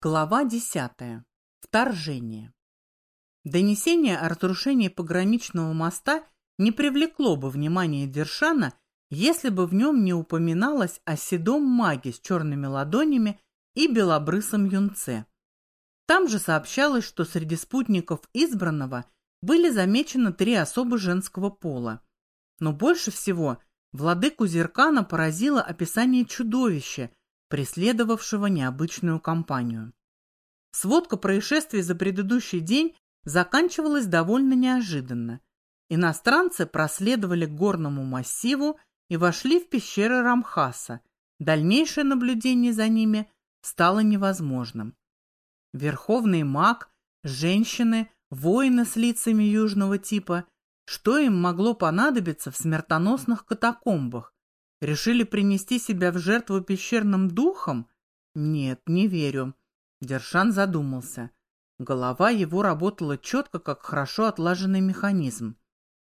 Глава 10. Вторжение. Донесение о разрушении пограничного моста не привлекло бы внимания Дершана, если бы в нем не упоминалось о седом маге с черными ладонями и белобрысом юнце. Там же сообщалось, что среди спутников избранного были замечены три особы женского пола. Но больше всего владыку Зеркана поразило описание чудовища, преследовавшего необычную компанию. Сводка происшествий за предыдущий день заканчивалась довольно неожиданно. Иностранцы проследовали к горному массиву и вошли в пещеры Рамхаса. Дальнейшее наблюдение за ними стало невозможным. Верховный маг, женщины, воины с лицами южного типа, что им могло понадобиться в смертоносных катакомбах, Решили принести себя в жертву пещерным духам? Нет, не верю. Дершан задумался. Голова его работала четко, как хорошо отлаженный механизм.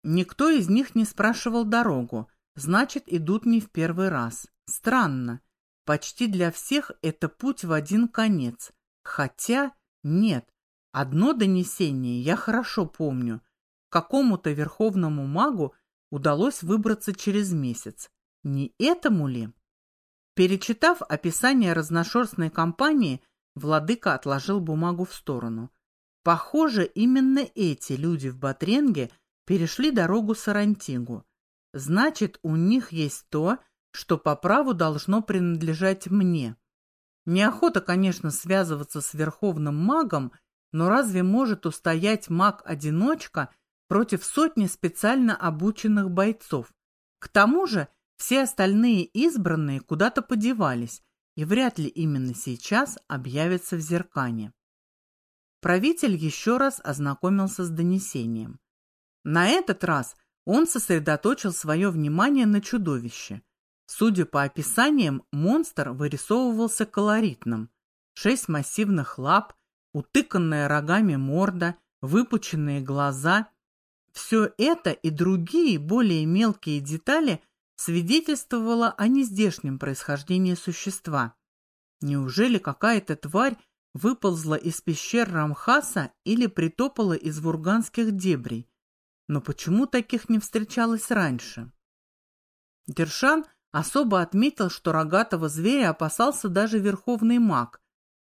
Никто из них не спрашивал дорогу, значит, идут не в первый раз. Странно. Почти для всех это путь в один конец. Хотя, нет, одно донесение я хорошо помню. Какому-то верховному магу удалось выбраться через месяц. Не этому ли? Перечитав описание разношерстной компании, владыка отложил бумагу в сторону. Похоже, именно эти люди в Батренге перешли дорогу Сарантингу. Значит, у них есть то, что по праву должно принадлежать мне. Неохота, конечно, связываться с верховным магом, но разве может устоять маг-одиночка против сотни специально обученных бойцов? К тому же все остальные избранные куда-то подевались, и вряд ли именно сейчас объявятся в зеркане. Правитель еще раз ознакомился с донесением. На этот раз он сосредоточил свое внимание на чудовище. Судя по описаниям, монстр вырисовывался колоритным. Шесть массивных лап, утыканная рогами морда, выпученные глаза. Все это и другие более мелкие детали – свидетельствовало о нездешнем происхождении существа. Неужели какая-то тварь выползла из пещер Рамхаса или притопала из вурганских дебрей? Но почему таких не встречалось раньше? Дершан особо отметил, что рогатого зверя опасался даже верховный маг.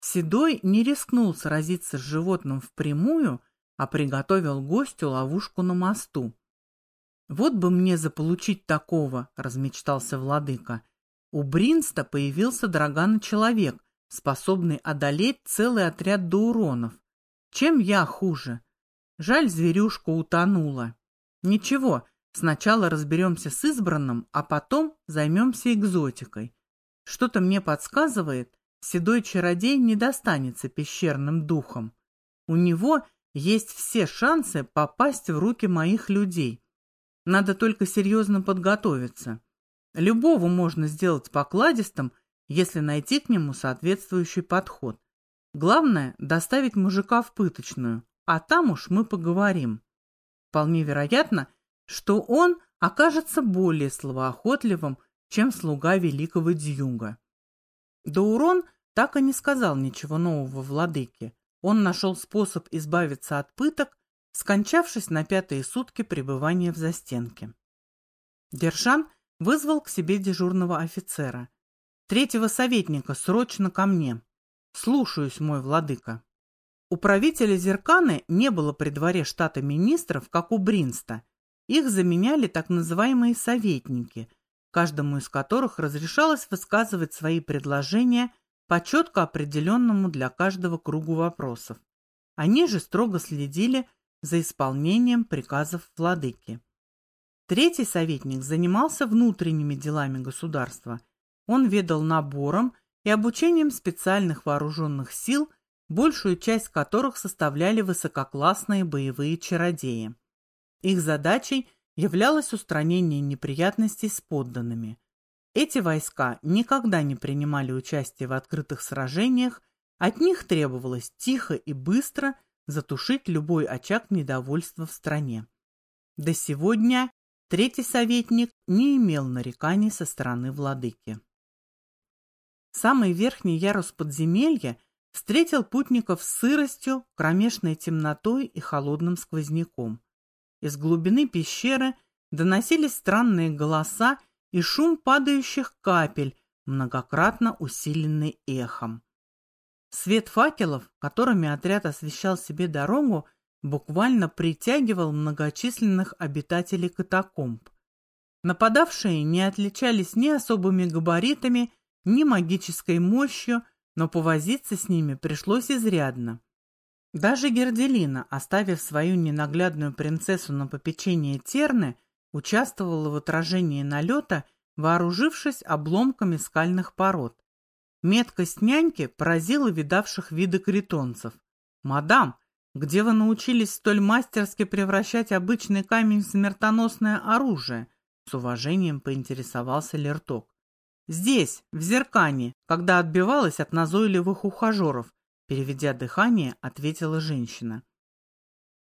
Седой не рискнул сразиться с животным впрямую, а приготовил гостю ловушку на мосту. «Вот бы мне заполучить такого!» — размечтался владыка. У Бринста появился драганый человек, способный одолеть целый отряд доуронов. Чем я хуже? Жаль, зверюшка утонула. Ничего, сначала разберемся с избранным, а потом займемся экзотикой. Что-то мне подсказывает, седой чародей не достанется пещерным духом. У него есть все шансы попасть в руки моих людей. Надо только серьезно подготовиться. Любого можно сделать покладистым, если найти к нему соответствующий подход. Главное – доставить мужика в пыточную, а там уж мы поговорим. Вполне вероятно, что он окажется более словоохотливым, чем слуга великого Дьюга. Даурон так и не сказал ничего нового владыке. Он нашел способ избавиться от пыток скончавшись на пятые сутки пребывания в застенке. Держан вызвал к себе дежурного офицера. «Третьего советника срочно ко мне. Слушаюсь, мой владыка». У правителя Зерканы не было при дворе штата министров, как у Бринста. Их заменяли так называемые советники, каждому из которых разрешалось высказывать свои предложения по четко определенному для каждого кругу вопросов. Они же строго следили за исполнением приказов владыки. Третий советник занимался внутренними делами государства. Он ведал набором и обучением специальных вооруженных сил, большую часть которых составляли высококлассные боевые чародеи. Их задачей являлось устранение неприятностей с подданными. Эти войска никогда не принимали участие в открытых сражениях, от них требовалось тихо и быстро затушить любой очаг недовольства в стране. До сегодня третий советник не имел нареканий со стороны владыки. Самый верхний ярус подземелья встретил путников с сыростью, кромешной темнотой и холодным сквозняком. Из глубины пещеры доносились странные голоса и шум падающих капель, многократно усиленный эхом. Свет факелов, которыми отряд освещал себе дорогу, буквально притягивал многочисленных обитателей катакомб. Нападавшие не отличались ни особыми габаритами, ни магической мощью, но повозиться с ними пришлось изрядно. Даже Герделина, оставив свою ненаглядную принцессу на попечение Терны, участвовала в отражении налета, вооружившись обломками скальных пород. Меткость няньки поразила видавших виды критонцев. «Мадам, где вы научились столь мастерски превращать обычный камень в смертоносное оружие?» С уважением поинтересовался Лерток. «Здесь, в Зеркане, когда отбивалась от назойливых ухажеров», переведя дыхание, ответила женщина.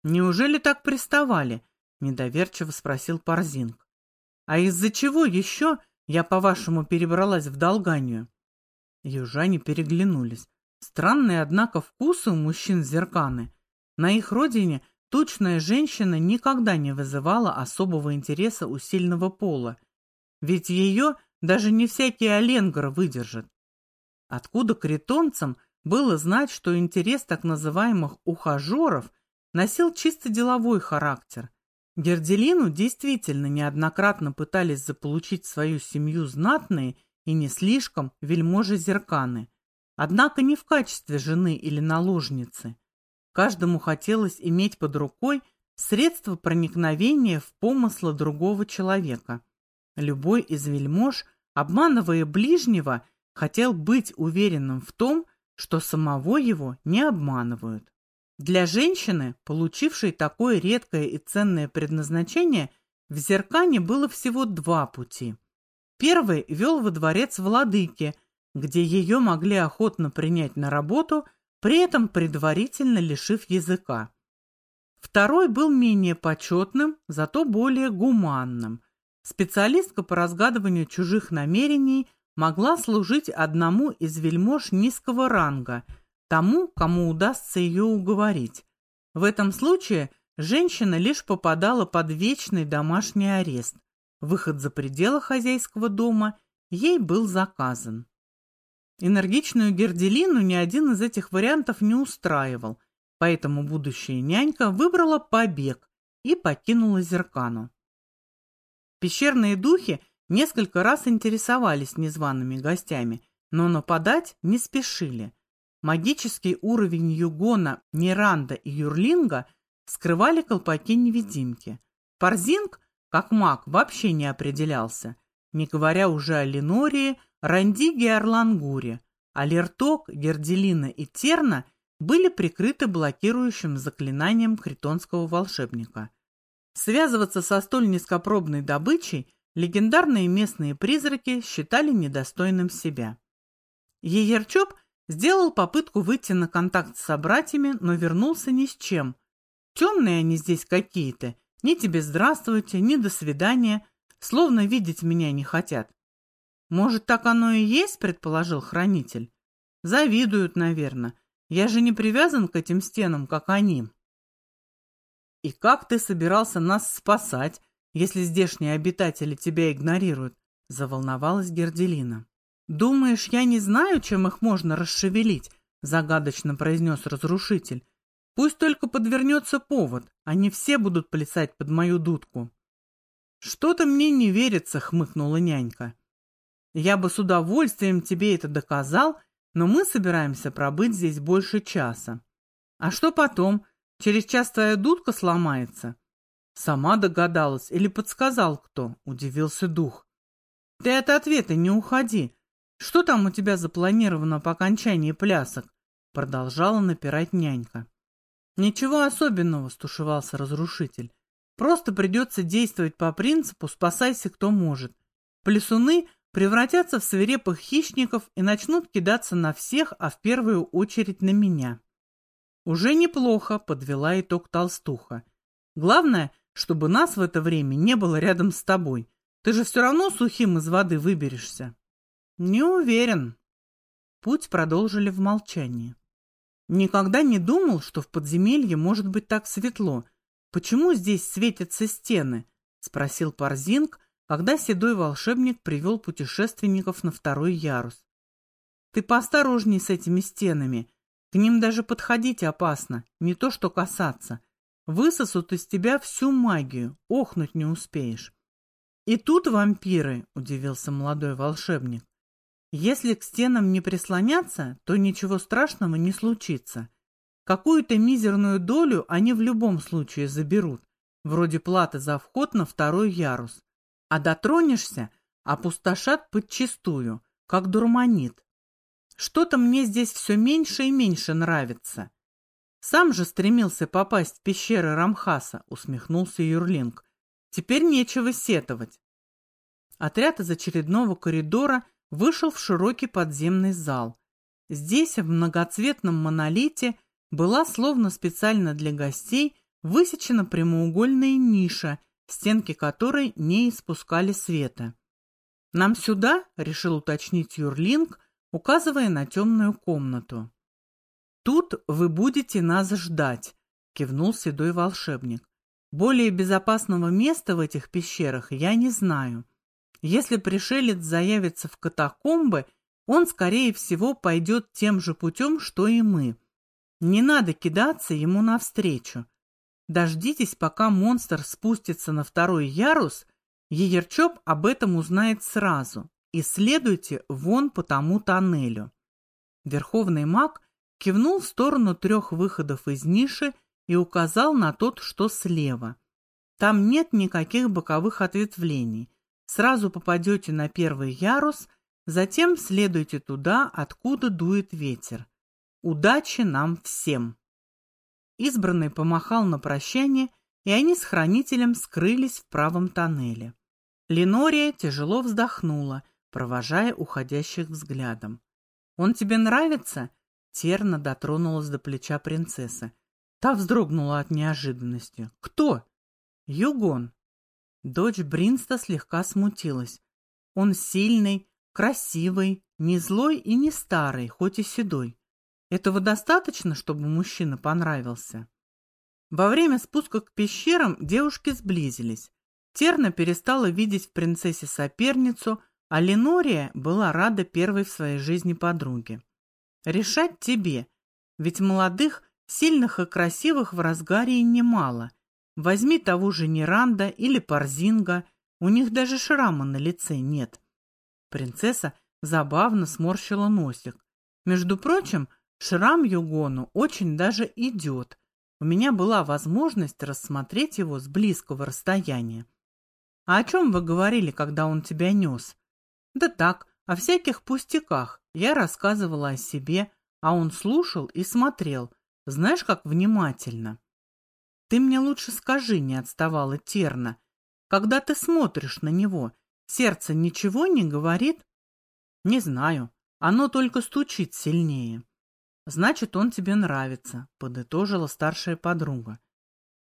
«Неужели так приставали?» недоверчиво спросил Парзинг. «А из-за чего еще я, по-вашему, перебралась в Долганию?» Южане переглянулись. Странные, однако, вкусы у мужчин зерканы. На их родине тучная женщина никогда не вызывала особого интереса у сильного пола, ведь ее даже не всякий оленгар выдержит. Откуда критонцам было знать, что интерес так называемых «ухажеров» носил чисто деловой характер? Герделину действительно неоднократно пытались заполучить свою семью знатные и не слишком вельможи Зерканы, однако не в качестве жены или наложницы. Каждому хотелось иметь под рукой средство проникновения в помыслы другого человека. Любой из вельмож, обманывая ближнего, хотел быть уверенным в том, что самого его не обманывают. Для женщины, получившей такое редкое и ценное предназначение, в Зеркане было всего два пути. Первый вел во дворец владыки, где ее могли охотно принять на работу, при этом предварительно лишив языка. Второй был менее почетным, зато более гуманным. Специалистка по разгадыванию чужих намерений могла служить одному из вельмож низкого ранга, тому, кому удастся ее уговорить. В этом случае женщина лишь попадала под вечный домашний арест, Выход за пределы хозяйского дома ей был заказан. Энергичную Герделину ни один из этих вариантов не устраивал, поэтому будущая нянька выбрала побег и покинула Зеркану. Пещерные духи несколько раз интересовались незваными гостями, но нападать не спешили. Магический уровень Югона, Неранда и Юрлинга скрывали колпаки-невидимки. Парзинг как маг вообще не определялся, не говоря уже о Ленории, Рандиге и Орлангуре, а Лерток, Герделина и Терна были прикрыты блокирующим заклинанием критонского волшебника. Связываться со столь низкопробной добычей легендарные местные призраки считали недостойным себя. Еерчоп сделал попытку выйти на контакт с собратьями, но вернулся ни с чем. Темные они здесь какие-то, ни тебе здравствуйте, ни до свидания, словно видеть меня не хотят. Может, так оно и есть, предположил хранитель. Завидуют, наверное. Я же не привязан к этим стенам, как они. И как ты собирался нас спасать, если здешние обитатели тебя игнорируют? Заволновалась Герделина. Думаешь, я не знаю, чем их можно расшевелить? Загадочно произнес разрушитель. Пусть только подвернется повод, они все будут плясать под мою дудку. Что-то мне не верится, хмыкнула нянька. Я бы с удовольствием тебе это доказал, но мы собираемся пробыть здесь больше часа. А что потом? Через час твоя дудка сломается? Сама догадалась или подсказал кто? Удивился дух. Ты от ответа не уходи. Что там у тебя запланировано по окончании плясок? Продолжала напирать нянька. Ничего особенного, стушевался разрушитель. Просто придется действовать по принципу «спасайся, кто может». Плесуны превратятся в свирепых хищников и начнут кидаться на всех, а в первую очередь на меня. Уже неплохо, подвела итог толстуха. Главное, чтобы нас в это время не было рядом с тобой. Ты же все равно сухим из воды выберешься. Не уверен. Путь продолжили в молчании. Никогда не думал, что в подземелье может быть так светло. Почему здесь светятся стены? Спросил Парзинг, когда седой волшебник привел путешественников на второй ярус. Ты поосторожней с этими стенами. К ним даже подходить опасно, не то что касаться. Высосут из тебя всю магию, охнуть не успеешь. И тут вампиры, удивился молодой волшебник. Если к стенам не прислоняться, то ничего страшного не случится. Какую-то мизерную долю они в любом случае заберут, вроде платы за вход на второй ярус. А дотронешься, опустошат подчистую, как дурманит. Что-то мне здесь все меньше и меньше нравится. Сам же стремился попасть в пещеры Рамхаса, усмехнулся Юрлинг. Теперь нечего сетовать. Отряд из очередного коридора вышел в широкий подземный зал. Здесь, в многоцветном монолите, была словно специально для гостей высечена прямоугольная ниша, стенки которой не испускали света. «Нам сюда?» — решил уточнить Юрлинг, указывая на темную комнату. «Тут вы будете нас ждать», — кивнул седой волшебник. «Более безопасного места в этих пещерах я не знаю». Если пришелец заявится в катакомбы, он, скорее всего, пойдет тем же путем, что и мы. Не надо кидаться ему навстречу. Дождитесь, пока монстр спустится на второй ярус, Еерчоп об этом узнает сразу, и следуйте вон по тому тоннелю. Верховный маг кивнул в сторону трех выходов из ниши и указал на тот, что слева. Там нет никаких боковых ответвлений. Сразу попадете на первый ярус, затем следуйте туда, откуда дует ветер. Удачи нам всем!» Избранный помахал на прощание, и они с хранителем скрылись в правом тоннеле. Ленория тяжело вздохнула, провожая уходящих взглядом. «Он тебе нравится?» Терна дотронулась до плеча принцессы. Та вздрогнула от неожиданности. «Кто?» «Югон. Дочь Бринста слегка смутилась. Он сильный, красивый, не злой и не старый, хоть и седой. Этого достаточно, чтобы мужчина понравился? Во время спуска к пещерам девушки сблизились. Терна перестала видеть в принцессе соперницу, а Ленория была рада первой в своей жизни подруге. Решать тебе, ведь молодых, сильных и красивых в разгаре немало – Возьми того же Неранда или Парзинга, у них даже шрама на лице нет. Принцесса забавно сморщила носик. Между прочим, шрам Югону очень даже идет. У меня была возможность рассмотреть его с близкого расстояния. А о чем вы говорили, когда он тебя нес? Да так, о всяких пустяках. Я рассказывала о себе, а он слушал и смотрел. Знаешь, как внимательно. Ты мне лучше скажи, не отставала Терна. Когда ты смотришь на него, сердце ничего не говорит? Не знаю. Оно только стучит сильнее. Значит, он тебе нравится, подытожила старшая подруга.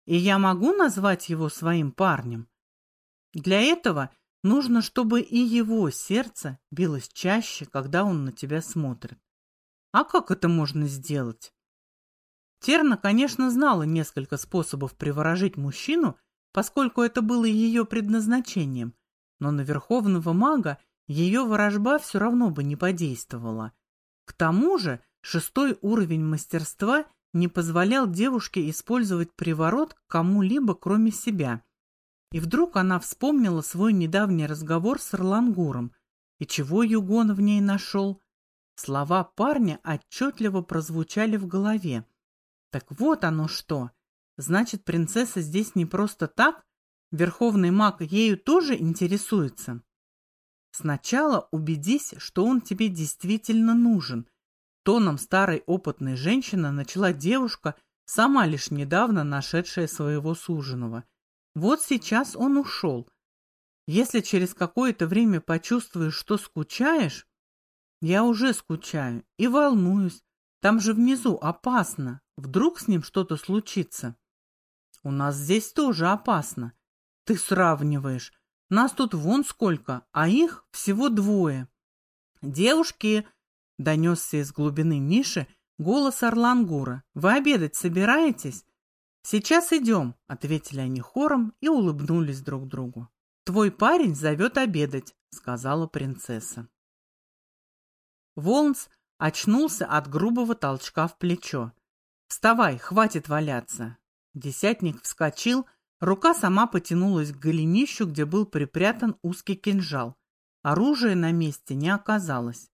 И я могу назвать его своим парнем? Для этого нужно, чтобы и его сердце билось чаще, когда он на тебя смотрит. А как это можно сделать? Терна, конечно, знала несколько способов приворожить мужчину, поскольку это было ее предназначением, но на верховного мага ее ворожба все равно бы не подействовала. К тому же шестой уровень мастерства не позволял девушке использовать приворот кому-либо, кроме себя. И вдруг она вспомнила свой недавний разговор с Орлангуром. И чего Югон в ней нашел? Слова парня отчетливо прозвучали в голове. Так вот оно что. Значит, принцесса здесь не просто так? Верховный маг ею тоже интересуется? Сначала убедись, что он тебе действительно нужен. Тоном старой опытной женщины начала девушка, сама лишь недавно нашедшая своего суженого. Вот сейчас он ушел. Если через какое-то время почувствуешь, что скучаешь, я уже скучаю и волнуюсь. Там же внизу опасно. Вдруг с ним что-то случится? У нас здесь тоже опасно. Ты сравниваешь. Нас тут вон сколько, а их всего двое. Девушки, донесся из глубины ниши голос Орлангура. «Вы обедать собираетесь?» «Сейчас идем», — ответили они хором и улыбнулись друг другу. «Твой парень зовет обедать», — сказала принцесса. Волнс очнулся от грубого толчка в плечо. «Вставай, хватит валяться!» Десятник вскочил, рука сама потянулась к голенищу, где был припрятан узкий кинжал. Оружия на месте не оказалось.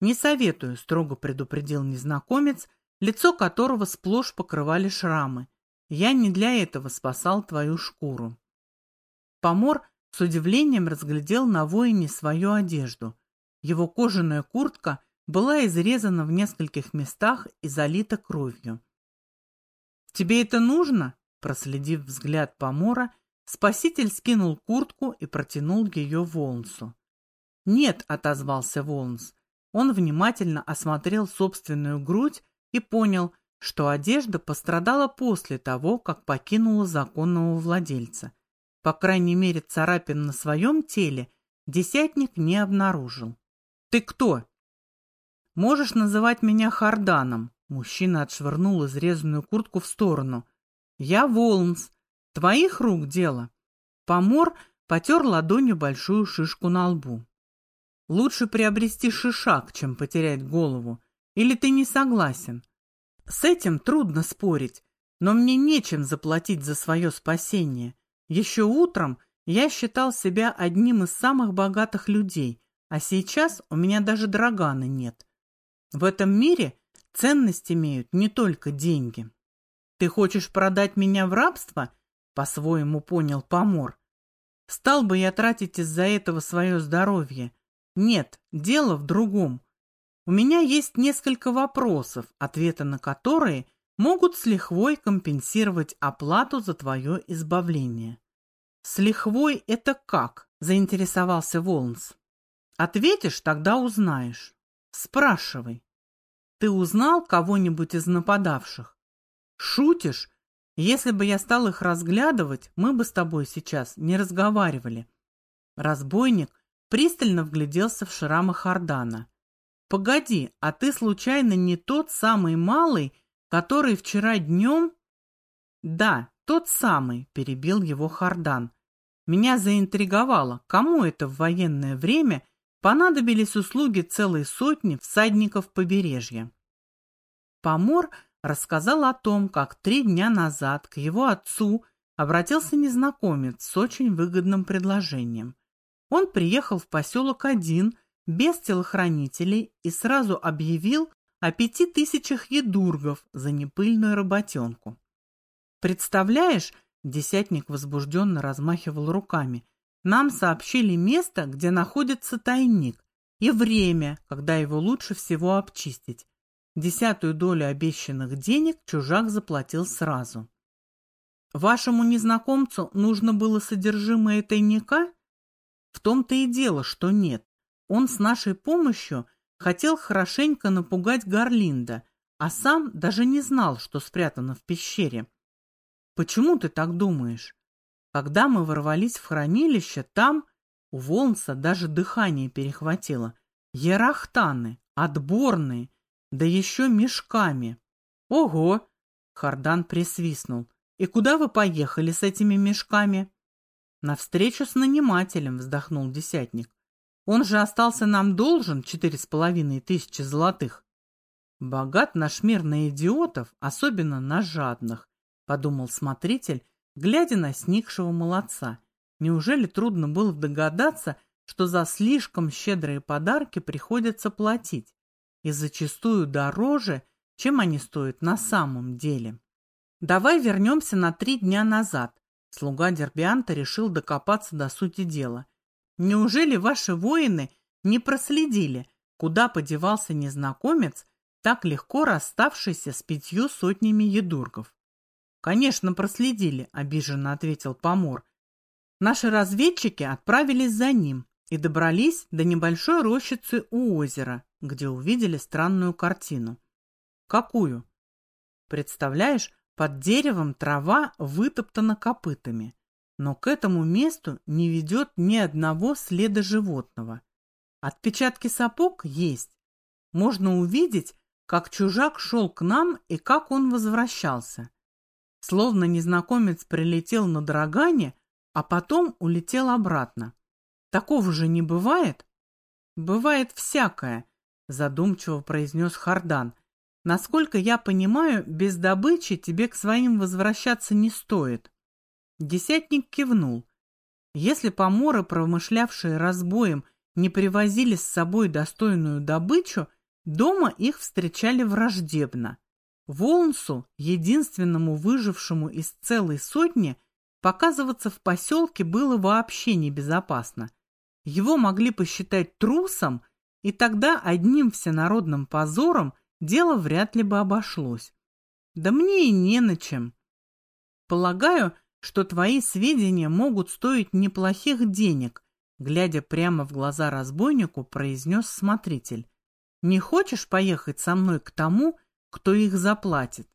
«Не советую», — строго предупредил незнакомец, лицо которого сплошь покрывали шрамы. «Я не для этого спасал твою шкуру». Помор с удивлением разглядел на воине свою одежду. Его кожаная куртка была изрезана в нескольких местах и залита кровью. «Тебе это нужно?» Проследив взгляд Помора, спаситель скинул куртку и протянул ее Волнсу. «Нет», — отозвался Волнс. Он внимательно осмотрел собственную грудь и понял, что одежда пострадала после того, как покинула законного владельца. По крайней мере, царапин на своем теле десятник не обнаружил. «Ты кто?» «Можешь называть меня Харданом», Мужчина отшвырнул изрезанную куртку в сторону. «Я Волнс. Твоих рук дело». Помор потер ладонью большую шишку на лбу. «Лучше приобрести шишак, чем потерять голову. Или ты не согласен?» «С этим трудно спорить, но мне нечем заплатить за свое спасение. Еще утром я считал себя одним из самых богатых людей, а сейчас у меня даже драгана нет. В этом мире Ценность имеют не только деньги. Ты хочешь продать меня в рабство? По-своему понял Помор. Стал бы я тратить из-за этого свое здоровье? Нет, дело в другом. У меня есть несколько вопросов, ответы на которые могут с лихвой компенсировать оплату за твое избавление. С лихвой это как? Заинтересовался Волнс. Ответишь, тогда узнаешь. Спрашивай. Ты узнал кого-нибудь из нападавших? Шутишь? Если бы я стал их разглядывать, мы бы с тобой сейчас не разговаривали. Разбойник пристально вгляделся в шрамы Хардана. Погоди, а ты случайно не тот самый малый, который вчера днем... Да, тот самый, перебил его Хардан. Меня заинтриговало, кому это в военное время понадобились услуги целой сотни всадников побережья. Помор рассказал о том, как три дня назад к его отцу обратился незнакомец с очень выгодным предложением. Он приехал в поселок один, без телохранителей, и сразу объявил о пяти тысячах едургов за непыльную работенку. «Представляешь?» – десятник возбужденно размахивал руками – нам сообщили место, где находится тайник, и время, когда его лучше всего обчистить. Десятую долю обещанных денег чужак заплатил сразу. Вашему незнакомцу нужно было содержимое тайника? В том-то и дело, что нет. Он с нашей помощью хотел хорошенько напугать Гарлинда, а сам даже не знал, что спрятано в пещере. Почему ты так думаешь? Когда мы ворвались в хранилище, там у Волнса даже дыхание перехватило. Ярахтаны, отборные, да еще мешками. Ого! Хардан присвистнул. И куда вы поехали с этими мешками? На встречу с нанимателем, вздохнул десятник. Он же остался нам должен четыре с половиной тысячи золотых. Богат наш мир на идиотов, особенно на жадных, подумал смотритель глядя на сникшего молодца. Неужели трудно было догадаться, что за слишком щедрые подарки приходится платить, и зачастую дороже, чем они стоят на самом деле? Давай вернемся на три дня назад. Слуга Дербианта решил докопаться до сути дела. Неужели ваши воины не проследили, куда подевался незнакомец, так легко расставшийся с пятью сотнями едургов? «Конечно, проследили», — обиженно ответил Помор. «Наши разведчики отправились за ним и добрались до небольшой рощицы у озера, где увидели странную картину». «Какую?» «Представляешь, под деревом трава вытоптана копытами, но к этому месту не ведет ни одного следа животного. Отпечатки сапог есть. Можно увидеть, как чужак шел к нам и как он возвращался. Словно незнакомец прилетел на Драгане, а потом улетел обратно. Такого же не бывает? Бывает всякое, задумчиво произнес Хардан. Насколько я понимаю, без добычи тебе к своим возвращаться не стоит. Десятник кивнул. Если поморы, промышлявшие разбоем, не привозили с собой достойную добычу, дома их встречали враждебно. Волнсу, единственному выжившему из целой сотни, показываться в поселке было вообще небезопасно. Его могли посчитать трусом, и тогда одним всенародным позором дело вряд ли бы обошлось. Да мне и не на чем. Полагаю, что твои сведения могут стоить неплохих денег, глядя прямо в глаза разбойнику, произнес смотритель. Не хочешь поехать со мной к тому, кто их заплатит?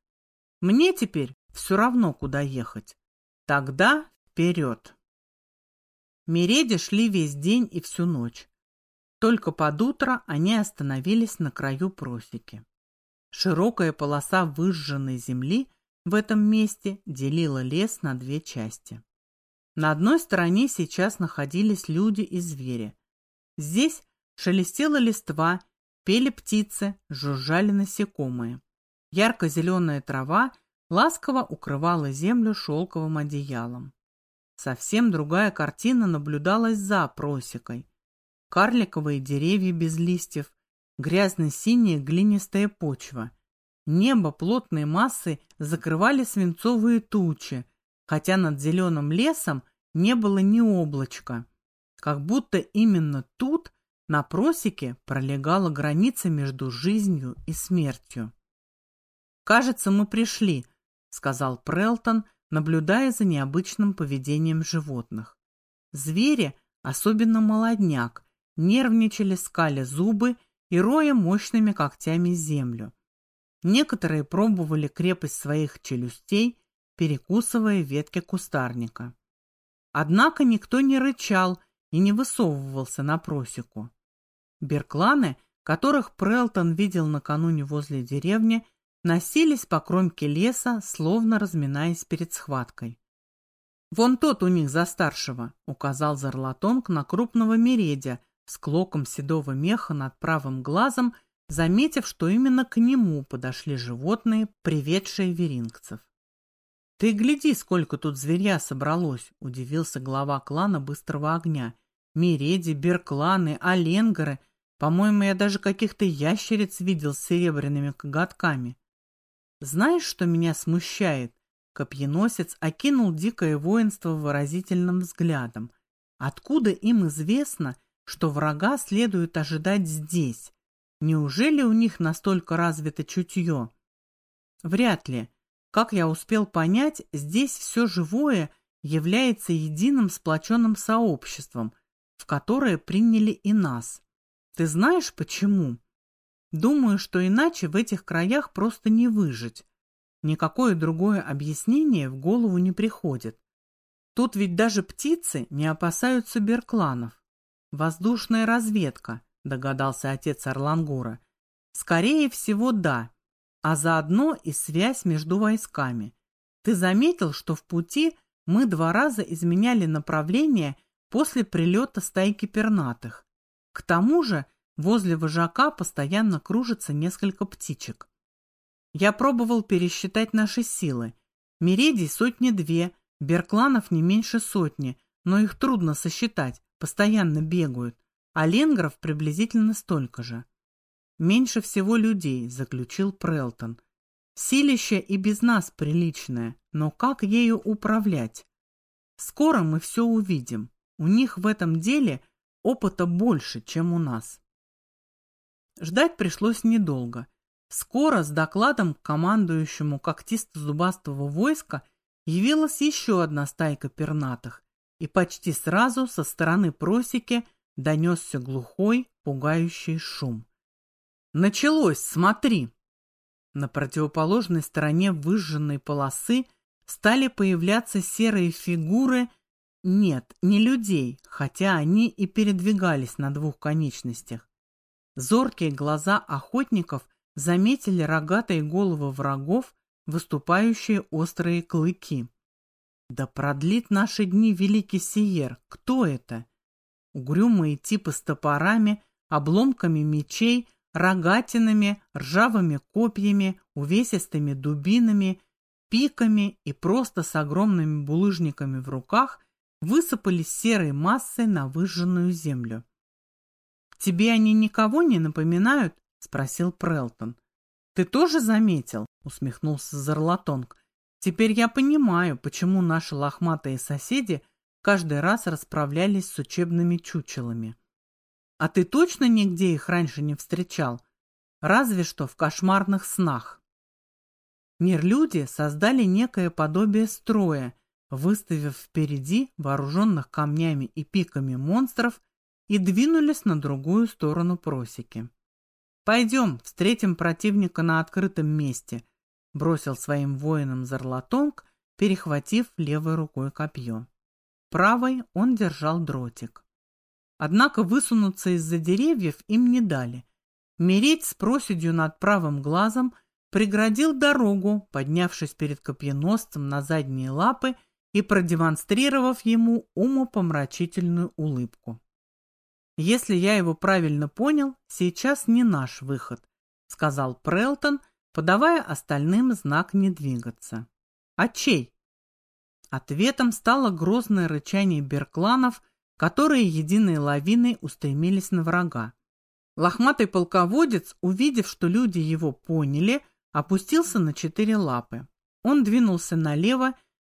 Мне теперь все равно, куда ехать. Тогда вперед. Мереди шли весь день и всю ночь. Только под утро они остановились на краю просеки. Широкая полоса выжженной земли в этом месте делила лес на две части. На одной стороне сейчас находились люди и звери. Здесь шелестела листва, пели птицы, жужжали насекомые. Ярко-зеленая трава ласково укрывала землю шелковым одеялом. Совсем другая картина наблюдалась за просекой. Карликовые деревья без листьев, грязно-синяя глинистая почва – Небо плотной массой закрывали свинцовые тучи, хотя над зеленым лесом не было ни облачка. Как будто именно тут, на просеке, пролегала граница между жизнью и смертью. «Кажется, мы пришли», — сказал Прелтон, наблюдая за необычным поведением животных. Звери, особенно молодняк, нервничали, скали зубы и роя мощными когтями землю. Некоторые пробовали крепость своих челюстей, перекусывая ветки кустарника. Однако никто не рычал и не высовывался на просеку. Беркланы, которых Прелтон видел накануне возле деревни, носились по кромке леса, словно разминаясь перед схваткой. «Вон тот у них за старшего», — указал Зарлатонг на крупного мередя с клоком седого меха над правым глазом заметив, что именно к нему подошли животные, приведшие верингцев. «Ты гляди, сколько тут зверя собралось!» – удивился глава клана Быстрого Огня. «Мереди, Беркланы, Оленгоры. По-моему, я даже каких-то ящериц видел с серебряными коготками. Знаешь, что меня смущает?» Копьеносец окинул дикое воинство выразительным взглядом. «Откуда им известно, что врага следует ожидать здесь?» Неужели у них настолько развито чутье? Вряд ли. Как я успел понять, здесь все живое является единым сплоченным сообществом, в которое приняли и нас. Ты знаешь почему? Думаю, что иначе в этих краях просто не выжить. Никакое другое объяснение в голову не приходит. Тут ведь даже птицы не опасаются беркланов. Воздушная разведка – догадался отец Орлангура. Скорее всего, да. А заодно и связь между войсками. Ты заметил, что в пути мы два раза изменяли направление после прилета стайки пернатых. К тому же возле вожака постоянно кружится несколько птичек. Я пробовал пересчитать наши силы. Мередий сотни-две, Беркланов не меньше сотни, но их трудно сосчитать, постоянно бегают а ленгров приблизительно столько же. Меньше всего людей, заключил Прелтон. Силище и без нас приличное, но как ею управлять? Скоро мы все увидим. У них в этом деле опыта больше, чем у нас. Ждать пришлось недолго. Скоро с докладом к командующему когтисто-зубастого войска явилась еще одна стайка пернатых, и почти сразу со стороны просеки донесся глухой, пугающий шум. «Началось, смотри!» На противоположной стороне выжженной полосы стали появляться серые фигуры, нет, не людей, хотя они и передвигались на двух конечностях. Зоркие глаза охотников заметили рогатые головы врагов, выступающие острые клыки. Да продлит наши дни великий Сиер. Кто это? Угрюмые типы с топорами, обломками мечей, рогатинами, ржавыми копьями, увесистыми дубинами, пиками и просто с огромными булыжниками в руках высыпались серой массой на выжженную землю. «Тебе они никого не напоминают?» — спросил Прелтон. «Ты тоже заметил?» — усмехнулся Зарлатонг. Теперь я понимаю, почему наши лохматые соседи каждый раз расправлялись с учебными чучелами. А ты точно нигде их раньше не встречал? Разве что в кошмарных снах. Мир-люди создали некое подобие строя, выставив впереди вооруженных камнями и пиками монстров и двинулись на другую сторону просеки. «Пойдем, встретим противника на открытом месте», бросил своим воинам Зарлатонг, перехватив левой рукой копье. Правой он держал дротик. Однако высунуться из-за деревьев им не дали. Мереть с проседью над правым глазом преградил дорогу, поднявшись перед копьеносцем на задние лапы и продемонстрировав ему умопомрачительную улыбку. «Если я его правильно понял, сейчас не наш выход», — сказал Прелтон, — подавая остальным знак не двигаться. «А чей?» Ответом стало грозное рычание беркланов, которые единой лавиной устремились на врага. Лохматый полководец, увидев, что люди его поняли, опустился на четыре лапы. Он двинулся налево,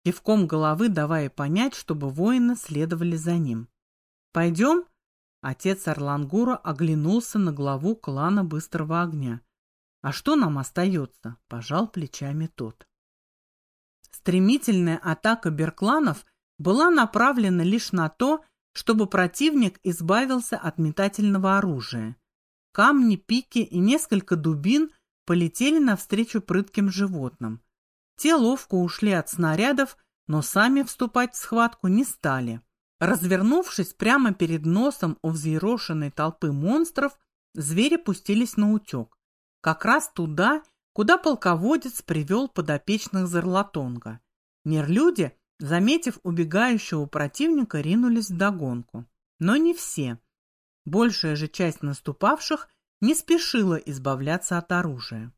кивком головы давая понять, чтобы воины следовали за ним. «Пойдем?» Отец Орлангура оглянулся на главу клана Быстрого Огня. А что нам остается? Пожал плечами тот. Стремительная атака беркланов была направлена лишь на то, чтобы противник избавился от метательного оружия. Камни, пики и несколько дубин полетели навстречу прытким животным. Те ловко ушли от снарядов, но сами вступать в схватку не стали. Развернувшись прямо перед носом у взъерошенной толпы монстров, звери пустились на утек как раз туда, куда полководец привел подопечных Зарлатонга. Нерлюди, заметив убегающего противника, ринулись в догонку. Но не все. Большая же часть наступавших не спешила избавляться от оружия.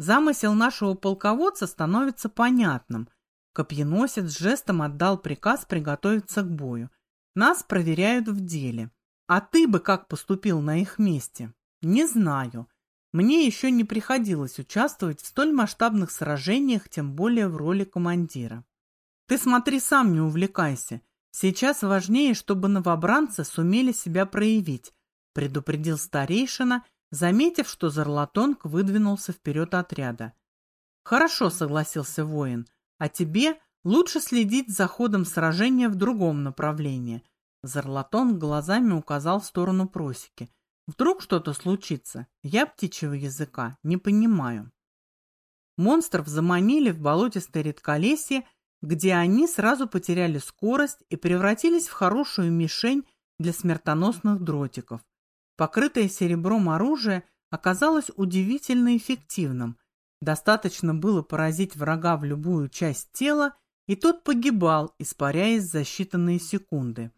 Замысел нашего полководца становится понятным. Копьеносец жестом отдал приказ приготовиться к бою. Нас проверяют в деле. А ты бы как поступил на их месте? Не знаю. Мне еще не приходилось участвовать в столь масштабных сражениях, тем более в роли командира. Ты смотри сам, не увлекайся. Сейчас важнее, чтобы новобранцы сумели себя проявить, предупредил старейшина, заметив, что Зарлатонг выдвинулся вперед отряда. Хорошо, согласился воин, а тебе лучше следить за ходом сражения в другом направлении. Зарлатонг глазами указал в сторону просеки. Вдруг что-то случится? Я птичьего языка не понимаю. Монстров заманили в болотистое редколесье, где они сразу потеряли скорость и превратились в хорошую мишень для смертоносных дротиков. Покрытое серебром оружие оказалось удивительно эффективным. Достаточно было поразить врага в любую часть тела, и тот погибал, испаряясь за считанные секунды.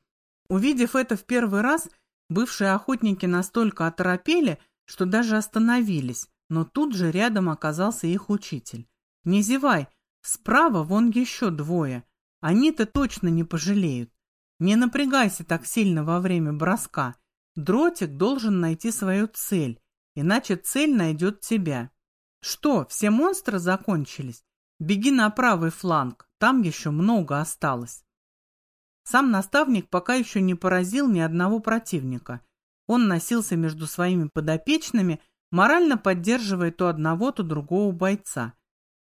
Увидев это в первый раз – Бывшие охотники настолько оторопели, что даже остановились, но тут же рядом оказался их учитель. «Не зевай, справа вон еще двое. Они-то точно не пожалеют. Не напрягайся так сильно во время броска. Дротик должен найти свою цель, иначе цель найдет тебя. Что, все монстры закончились? Беги на правый фланг, там еще много осталось. Сам наставник пока еще не поразил ни одного противника. Он носился между своими подопечными, морально поддерживая то одного, то другого бойца.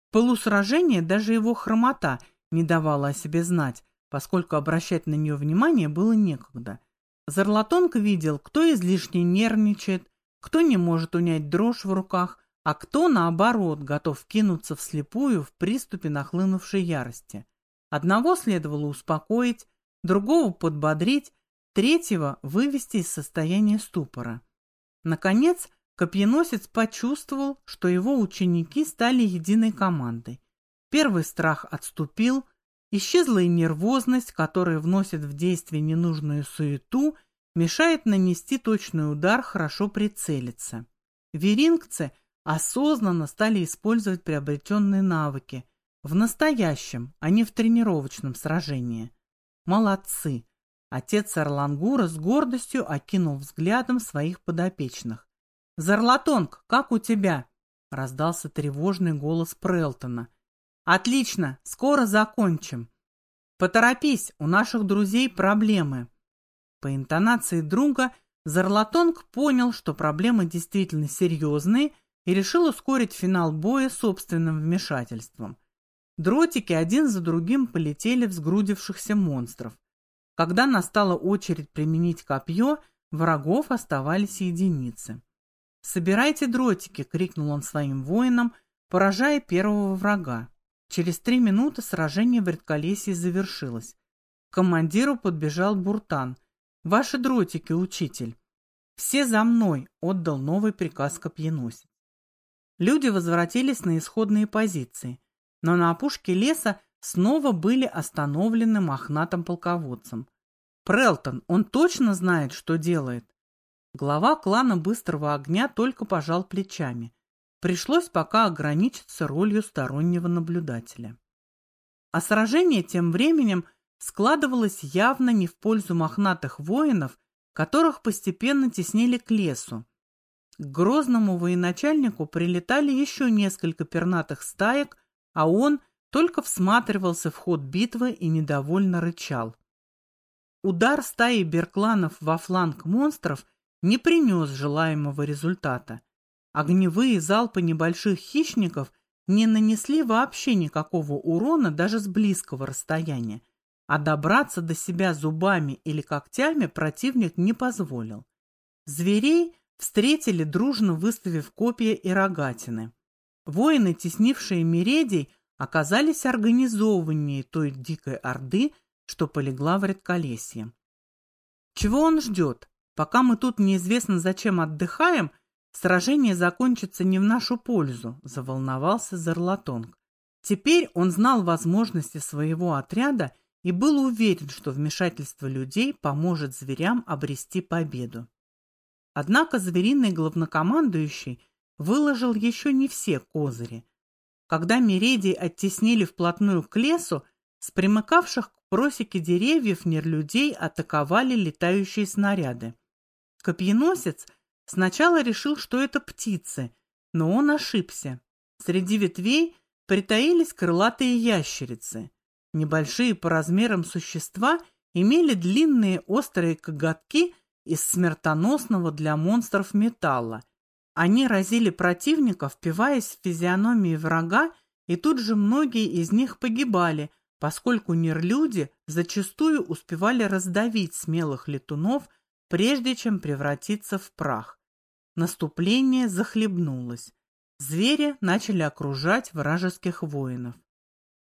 В полусражении даже его хромота не давала о себе знать, поскольку обращать на нее внимание было некогда. Зарлатонг видел, кто излишне нервничает, кто не может унять дрожь в руках, а кто, наоборот, готов кинуться вслепую в приступе нахлынувшей ярости. Одного следовало успокоить, другого подбодрить, третьего вывести из состояния ступора. Наконец, Копьеносец почувствовал, что его ученики стали единой командой. Первый страх отступил, исчезла и нервозность, которая вносит в действие ненужную суету, мешает нанести точный удар, хорошо прицелиться. Верингцы осознанно стали использовать приобретенные навыки в настоящем, а не в тренировочном сражении. Молодцы! Отец Орлангура с гордостью окинул взглядом своих подопечных. «Зарлатонг, как у тебя?» — раздался тревожный голос Прелтона. «Отлично, скоро закончим. Поторопись, у наших друзей проблемы». По интонации друга Зарлатонг понял, что проблемы действительно серьезные и решил ускорить финал боя собственным вмешательством. Дротики один за другим полетели в сгрудившихся монстров. Когда настала очередь применить копье, врагов оставались единицы. «Собирайте дротики!» — крикнул он своим воинам, поражая первого врага. Через три минуты сражение в редколесье завершилось. К командиру подбежал Буртан. «Ваши дротики, учитель!» «Все за мной!» — отдал новый приказ копьеносец. Люди возвратились на исходные позиции, но на опушке леса снова были остановлены мохнатым полководцем. «Прелтон, он точно знает, что делает?» Глава клана Быстрого Огня только пожал плечами. Пришлось пока ограничиться ролью стороннего наблюдателя. А сражение тем временем складывалось явно не в пользу мохнатых воинов, которых постепенно теснили к лесу. К грозному военачальнику прилетали еще несколько пернатых стаек, а он только всматривался в ход битвы и недовольно рычал. Удар стаи беркланов во фланг монстров не принес желаемого результата. Огневые залпы небольших хищников не нанесли вообще никакого урона даже с близкого расстояния, а добраться до себя зубами или когтями противник не позволил. Зверей встретили, дружно выставив копья и рогатины. Воины, теснившие Мередий, оказались организованнее той дикой орды, что полегла в редколесье. Чего он ждет? Пока мы тут неизвестно зачем отдыхаем, сражение закончится не в нашу пользу, заволновался Зарлатонг. Теперь он знал возможности своего отряда и был уверен, что вмешательство людей поможет зверям обрести победу. Однако звериный главнокомандующий выложил еще не все козыри. Когда Мередий оттеснили вплотную к лесу, с примыкавших к просеке деревьев нерлюдей атаковали летающие снаряды. Копьеносец сначала решил, что это птицы, но он ошибся. Среди ветвей притаились крылатые ящерицы. Небольшие по размерам существа имели длинные острые коготки из смертоносного для монстров металла. Они разили противника, впиваясь в физиономии врага, и тут же многие из них погибали, поскольку нерлюди зачастую успевали раздавить смелых летунов, прежде чем превратиться в прах. Наступление захлебнулось. Звери начали окружать вражеских воинов.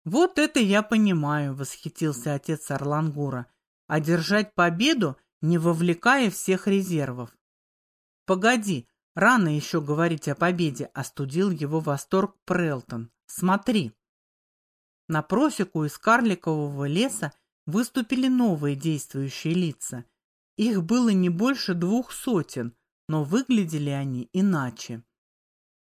«Вот это я понимаю», — восхитился отец Орлангура. «Одержать победу — не вовлекая всех резервов. «Погоди, рано еще говорить о победе», — остудил его восторг Прелтон. «Смотри». На просеку из карликового леса выступили новые действующие лица. Их было не больше двух сотен, но выглядели они иначе.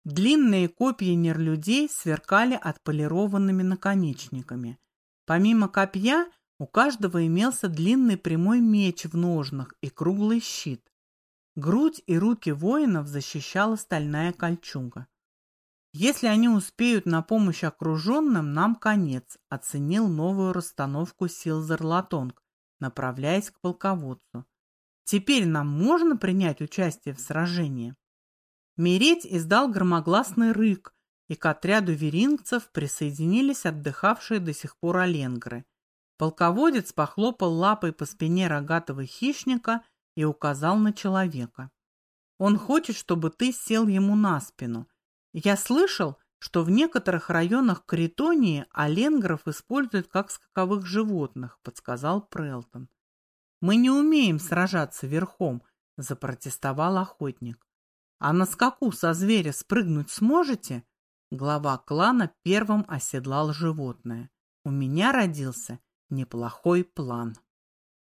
Длинные копья нерлюдей сверкали отполированными наконечниками. Помимо копья у каждого имелся длинный прямой меч в ножнах и круглый щит. Грудь и руки воинов защищала стальная кольчуга. Если они успеют на помощь окруженным, нам конец, оценил новую расстановку сил Зарлатонг, направляясь к полководцу. Теперь нам можно принять участие в сражении? Мереть издал громогласный рык, и к отряду верингцев присоединились отдыхавшие до сих пор оленгры. Полководец похлопал лапой по спине рогатого хищника и указал на человека. Он хочет, чтобы ты сел ему на спину. Я слышал, что в некоторых районах Критонии оленгров используют как скаковых животных, подсказал Прелтон. Мы не умеем сражаться верхом, запротестовал охотник. А на скаку со зверя спрыгнуть сможете? Глава клана первым оседлал животное. У меня родился неплохой план.